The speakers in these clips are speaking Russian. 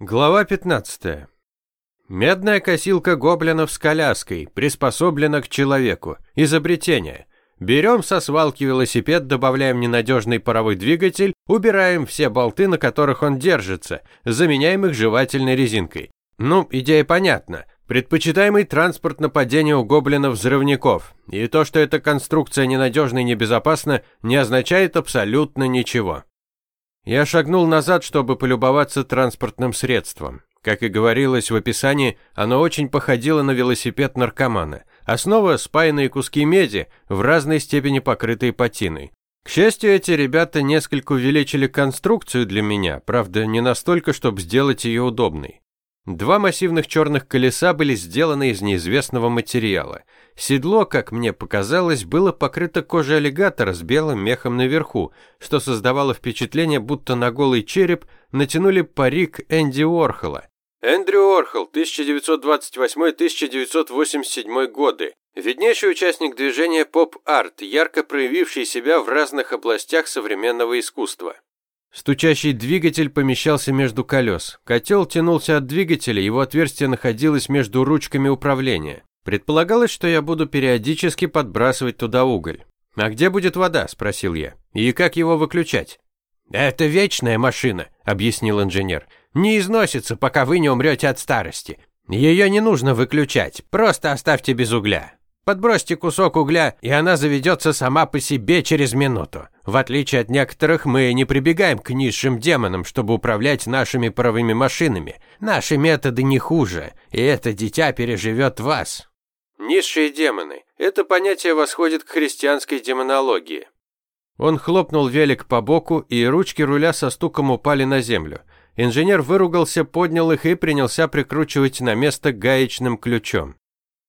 Глава 15. Медная косилка гоблинов с коляской, приспособлена к человеку. Изобретение. Берем со свалки велосипед, добавляем ненадежный паровой двигатель, убираем все болты, на которых он держится, заменяем их жевательной резинкой. Ну, идея понятна. Предпочитаемый транспорт нападения у гоблинов-взрывников. И то, что эта конструкция ненадежна и небезопасна, не означает абсолютно ничего. Я шагнул назад, чтобы полюбоваться транспортным средством. Как и говорилось в описании, оно очень походило на велосипед наркомана. Основа – спаянные куски меди, в разной степени покрытые патиной. К счастью, эти ребята несколько увеличили конструкцию для меня, правда, не настолько, чтобы сделать ее удобной. Два массивных черных колеса были сделаны из неизвестного материала. Седло, как мне показалось, было покрыто кожей аллигатора с белым мехом наверху, что создавало впечатление, будто на голый череп натянули парик Энди Уорхола. Эндрю Уорхол, 1928-1987 годы. Виднейший участник движения поп-арт, ярко проявивший себя в разных областях современного искусства. Стучащий двигатель помещался между колес. Котел тянулся от двигателя, его отверстие находилось между ручками управления. Предполагалось, что я буду периодически подбрасывать туда уголь. «А где будет вода?» – спросил я. «И как его выключать?» «Это вечная машина», – объяснил инженер. «Не износится, пока вы не умрете от старости. Ее не нужно выключать, просто оставьте без угля. Подбросьте кусок угля, и она заведется сама по себе через минуту. В отличие от некоторых, мы не прибегаем к низшим демонам, чтобы управлять нашими паровыми машинами. Наши методы не хуже, и это дитя переживет вас. Низшие демоны. Это понятие восходит к христианской демонологии. Он хлопнул велик по боку, и ручки руля со стуком упали на землю. Инженер выругался, поднял их и принялся прикручивать на место гаечным ключом.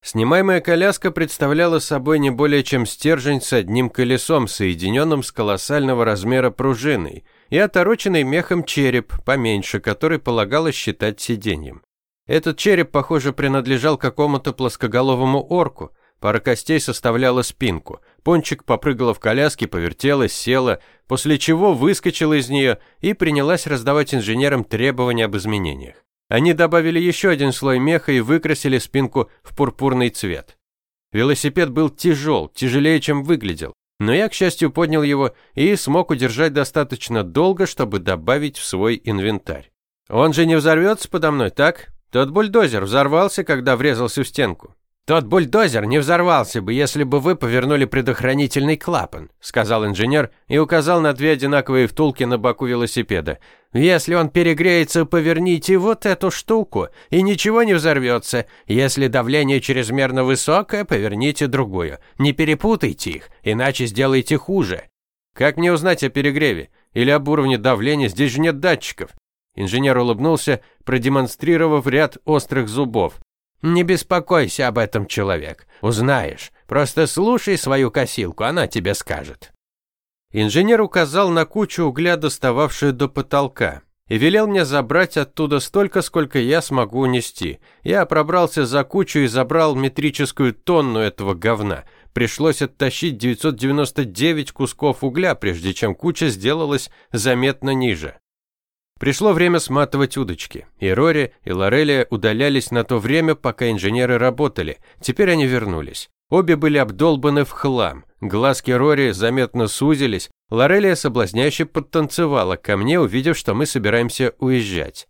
Снимаемая коляска представляла собой не более чем стержень с одним колесом, соединенным с колоссального размера пружиной, и отороченный мехом череп, поменьше, который полагалось считать сиденьем. Этот череп, похоже, принадлежал какому-то плоскоголовому орку, пара костей составляла спинку. Пончик попрыгала в коляске, повертелась, села, после чего выскочила из нее и принялась раздавать инженерам требования об изменениях. Они добавили еще один слой меха и выкрасили спинку в пурпурный цвет. Велосипед был тяжел, тяжелее, чем выглядел, но я, к счастью, поднял его и смог удержать достаточно долго, чтобы добавить в свой инвентарь. Он же не взорвется подо мной, так? Тот бульдозер взорвался, когда врезался в стенку. «Тот бульдозер не взорвался бы, если бы вы повернули предохранительный клапан», сказал инженер и указал на две одинаковые втулки на боку велосипеда. «Если он перегреется, поверните вот эту штуку, и ничего не взорвется. Если давление чрезмерно высокое, поверните другую. Не перепутайте их, иначе сделайте хуже». «Как мне узнать о перегреве? Или об уровне давления? Здесь же нет датчиков». Инженер улыбнулся, продемонстрировав ряд острых зубов. Не беспокойся об этом, человек. Узнаешь. Просто слушай свою косилку, она тебе скажет. Инженер указал на кучу угля, достававшую до потолка, и велел мне забрать оттуда столько, сколько я смогу унести. Я пробрался за кучу и забрал метрическую тонну этого говна. Пришлось оттащить 999 кусков угля, прежде чем куча сделалась заметно ниже. Пришло время сматывать удочки. И Рори, и Лорелия удалялись на то время, пока инженеры работали. Теперь они вернулись. Обе были обдолбаны в хлам. Глазки Рори заметно сузились. Лорелия соблазняюще подтанцевала ко мне, увидев, что мы собираемся уезжать.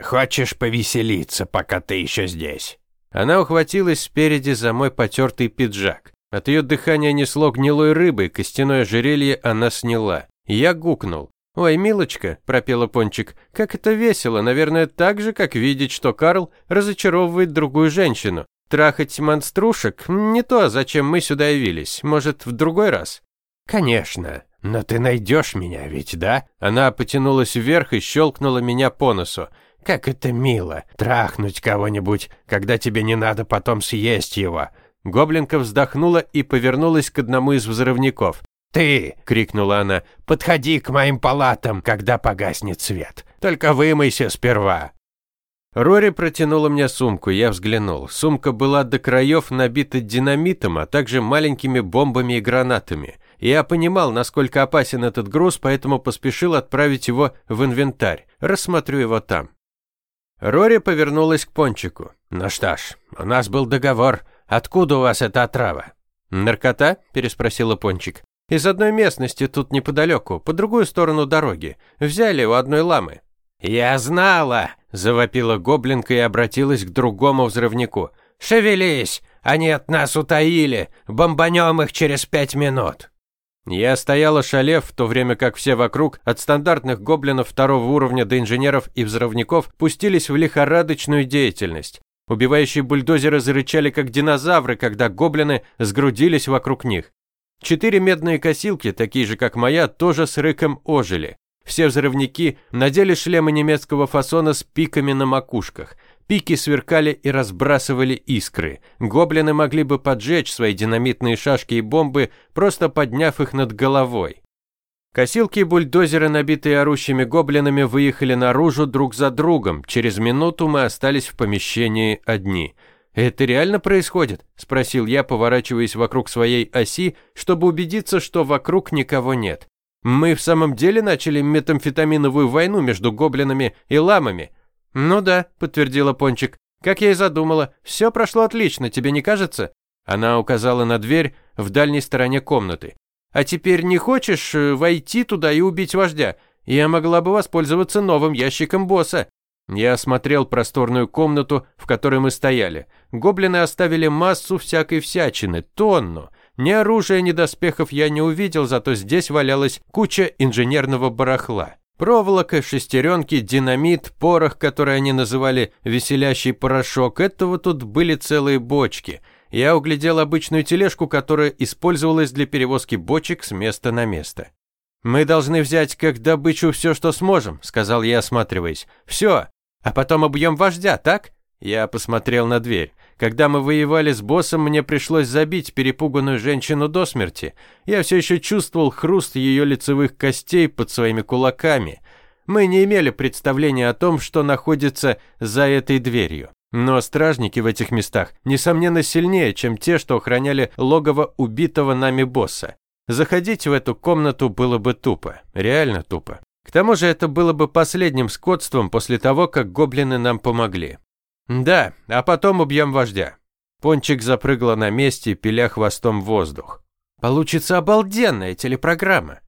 «Хочешь повеселиться, пока ты еще здесь?» Она ухватилась спереди за мой потертый пиджак. От ее дыхания несло гнилой рыбой, костяное ожерелье она сняла. Я гукнул. «Ой, милочка», – пропела Пончик, – «как это весело, наверное, так же, как видеть, что Карл разочаровывает другую женщину. Трахать монструшек – не то, зачем мы сюда явились. Может, в другой раз?» «Конечно. Но ты найдешь меня ведь, да?» Она потянулась вверх и щелкнула меня по носу. «Как это мило, трахнуть кого-нибудь, когда тебе не надо потом съесть его». Гоблинка вздохнула и повернулась к одному из взрывников. «Ты!» — крикнула она. «Подходи к моим палатам, когда погаснет свет. Только вымойся сперва». Рори протянула мне сумку, я взглянул. Сумка была до краев набита динамитом, а также маленькими бомбами и гранатами. Я понимал, насколько опасен этот груз, поэтому поспешил отправить его в инвентарь. Рассмотрю его там. Рори повернулась к Пончику. «Ну что ж, у нас был договор. Откуда у вас эта отрава?» «Наркота?» – переспросила Пончик. «Из одной местности тут неподалеку, по другую сторону дороги. Взяли у одной ламы». «Я знала!» – завопила гоблинка и обратилась к другому взрывнику. «Шевелись! Они от нас утаили! Бомбанем их через пять минут!» Я стоял ошалев, в то время как все вокруг, от стандартных гоблинов второго уровня до инженеров и взрывников, пустились в лихорадочную деятельность. Убивающие бульдозеры зарычали, как динозавры, когда гоблины сгрудились вокруг них. Четыре медные косилки, такие же, как моя, тоже с рыком ожили. Все взрывники надели шлемы немецкого фасона с пиками на макушках. Пики сверкали и разбрасывали искры. Гоблины могли бы поджечь свои динамитные шашки и бомбы, просто подняв их над головой. Косилки и бульдозеры, набитые орущими гоблинами, выехали наружу друг за другом. Через минуту мы остались в помещении одни. «Это реально происходит?» – спросил я, поворачиваясь вокруг своей оси, чтобы убедиться, что вокруг никого нет. «Мы в самом деле начали метамфетаминовую войну между гоблинами и ламами?» «Ну да», – подтвердила Пончик. «Как я и задумала. Все прошло отлично, тебе не кажется?» Она указала на дверь в дальней стороне комнаты. «А теперь не хочешь э, войти туда и убить вождя? Я могла бы воспользоваться новым ящиком босса». Я осмотрел просторную комнату, в которой мы стояли. Гоблины оставили массу всякой всячины, тонну. Ни оружия, ни доспехов я не увидел, зато здесь валялась куча инженерного барахла. Проволока, шестеренки, динамит, порох, который они называли «веселящий порошок» – этого тут были целые бочки. Я углядел обычную тележку, которая использовалась для перевозки бочек с места на место. «Мы должны взять как добычу все, что сможем», – сказал я, осматриваясь. «Все. А потом объем вождя, так?» Я посмотрел на дверь. Когда мы воевали с боссом, мне пришлось забить перепуганную женщину до смерти. Я все еще чувствовал хруст ее лицевых костей под своими кулаками. Мы не имели представления о том, что находится за этой дверью. Но стражники в этих местах, несомненно, сильнее, чем те, что охраняли логово убитого нами босса. Заходить в эту комнату было бы тупо, реально тупо. К тому же это было бы последним скотством после того, как гоблины нам помогли. «Да, а потом убьем вождя». Пончик запрыгала на месте, пиля хвостом воздух. «Получится обалденная телепрограмма».